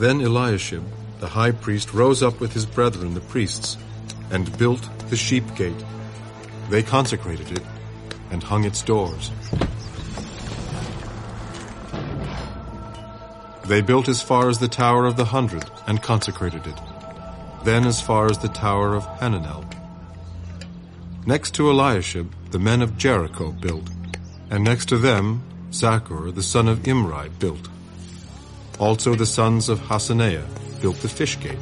Then Eliashib, the high priest, rose up with his brethren the priests, and built the sheep gate. They consecrated it, and hung its doors. They built as far as the Tower of the Hundred, and consecrated it. Then as far as the Tower of Hananel. Next to Eliashib, the men of Jericho built, and next to them, Zaccur, the son of Imri, built. Also the sons of Hassenaah built the fish gate.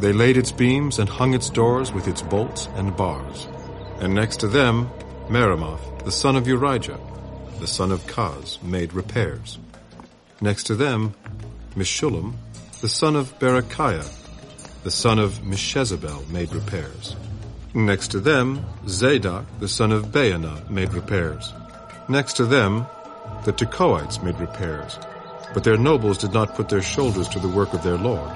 They laid its beams and hung its doors with its bolts and bars. And next to them, Meremoth, the son of Urijah, the son of Koz, made repairs. Next to them, Meshullam, the son of Berechiah, the son of Meshezabel, made repairs. Next to them, Zadok, the son of Baana, made repairs. Next to them, the Tekoites made repairs, but their nobles did not put their shoulders to the work of their lord.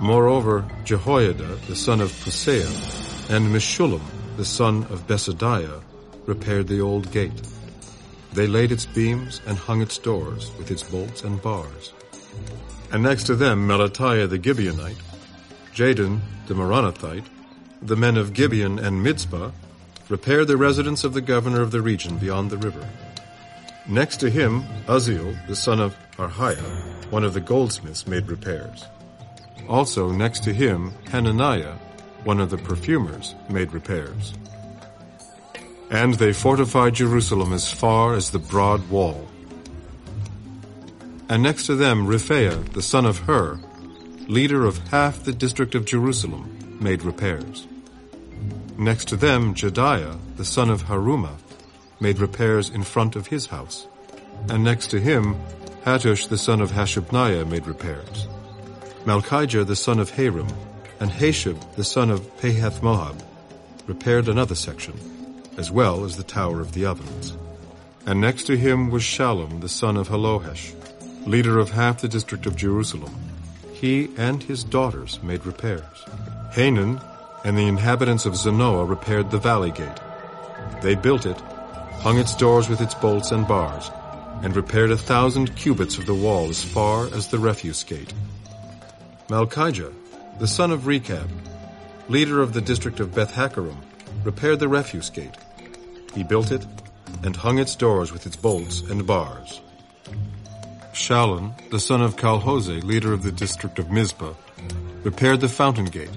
Moreover, Jehoiada, the son of Paseah, and Meshullam, the son of Besodeiah, repaired the old gate. They laid its beams and hung its doors with its bolts and bars. And next to them Melatiah the Gibeonite, Jadon the Meronothite, the men of Gibeon and Mizpah, repaired the residence of the governor of the region beyond the river. Next to him, Uzziel, the son of Harhaiah, one of the goldsmiths, made repairs. Also next to him, Hananiah, one of the perfumers, made repairs. And they fortified Jerusalem as far as the broad wall. And next to them, Rephaiah, the son of Hur, leader of half the district of Jerusalem, made repairs. Next to them, Jedaiah, the son of Harumaph, made repairs in front of his house. And next to him, Hattush, the son of Hashabniah, made repairs. Malchijah, the son of Harim, and Hashub, the son of Pahath Moab, repaired another section as well as the Tower of the Ovens. And next to him was Shallum, the son of Hallohesh, leader of half the district of Jerusalem. He and his daughters made repairs. Hanun and the inhabitants of Zanoah repaired the valley gate. They built it, hung its doors with its bolts and bars, and repaired a thousand cubits of the wall as far as the refuse gate. Malchijah, the son of Rechab, leader of the district of Beth Haccerem, repaired the refuse gate. He built it and hung its doors with its bolts and bars. Shallun, the son of Colhozeh, leader of the district of Mizpah, repaired the fountain gate.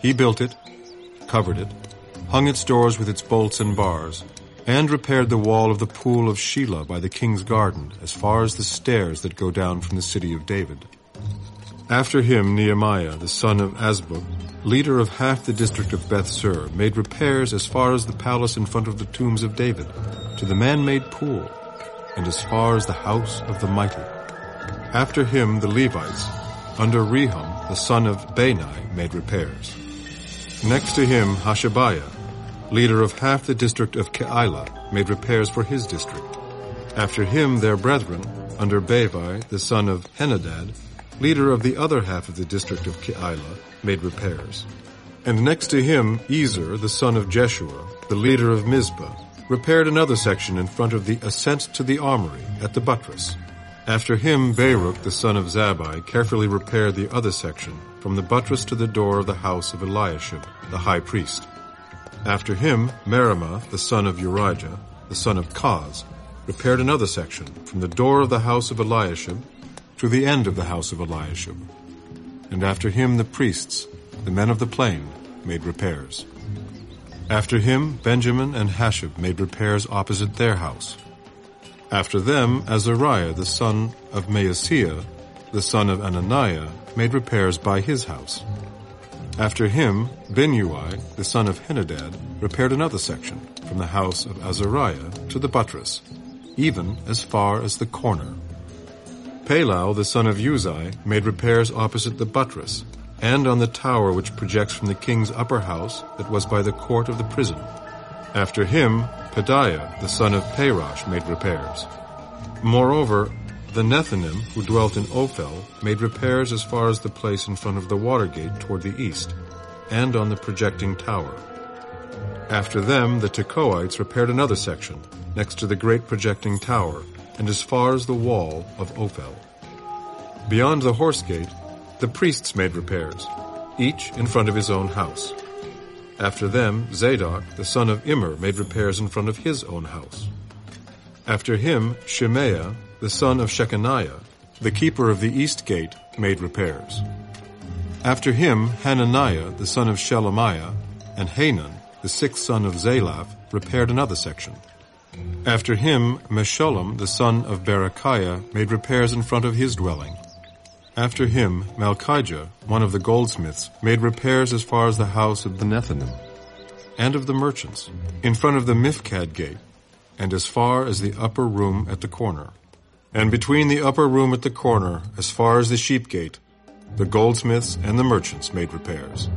He built it, covered it, hung its doors with its bolts and bars, and repaired the wall of the pool of Shelah by the king's garden as far as the stairs that go down from the city of David. After him Nehemiah, the son of Azbuk, leader of half the district of Beth Zur, made repairs as far as the palace in front of the tombs of David, to the man-made pool, and as far as the house of the mighty. After him the Levites, under Rehum, the son of Bani, made repairs. Next to him Hashabiah, leader of half the district of Keilah, made repairs for his district. After him their brethren, under Bavai, the son of Henadad, leader of the other half of the district of Keilah, made repairs. And next to him, Ezer, the son of Jeshua, the leader of Mizpah, repaired another section in front of the ascent to the armory at the buttress. After him, Baruch, the son of Zabbai, carefully repaired the other section from the buttress to the door of the house of Eliashib, the high priest. After him, Meremoth, the son of Urijah, the son of Koz, repaired another section from the door of the house of Eliashib to the end of the house of Eliashib and after him the priests, the men of the plain, made repairs. After him Benjamin and Hasshub made repairs opposite their house. After them Azariah the son of Maaseiah, the son of Ananiah, made repairs by his house. After him Binnui, the son of Henadad, repaired another section, from the house of Azariah to the buttress, even as far as the corner Palal, the son of Uzai, made repairs opposite the buttress, and on the tower which projects from the king's upper house that was by the court of the prison. After him, Pedaiah, the son of Parosh, made repairs. Moreover, the Nethinim, who dwelt in Ophel, made repairs as far as the place in front of the water gate toward the east, and on the projecting tower. After them, the Tekoites repaired another section, next to the great projecting tower, and as far as the wall of Ophel. Beyond the horse gate, the priests made repairs, each in front of his own house. After them, Zadok, the son of Immer, made repairs in front of his own house. After him, Shemaiah, the son of Shechaniah, the keeper of the east gate, made repairs. After him, Hananiah, the son of Shelemiah, and Hanun, the sixth son of Zalaph, repaired another section. After him, Meshullam, the son of Berechiah, made repairs in front of his dwelling. After him, Malchijah, one of the goldsmiths, made repairs as far as the house of the Nethinim, and of the merchants, in front of the Miphkad gate, and as far as the upper room at the corner. And between the upper room at the corner, as far as the sheep gate, the goldsmiths and the merchants made repairs.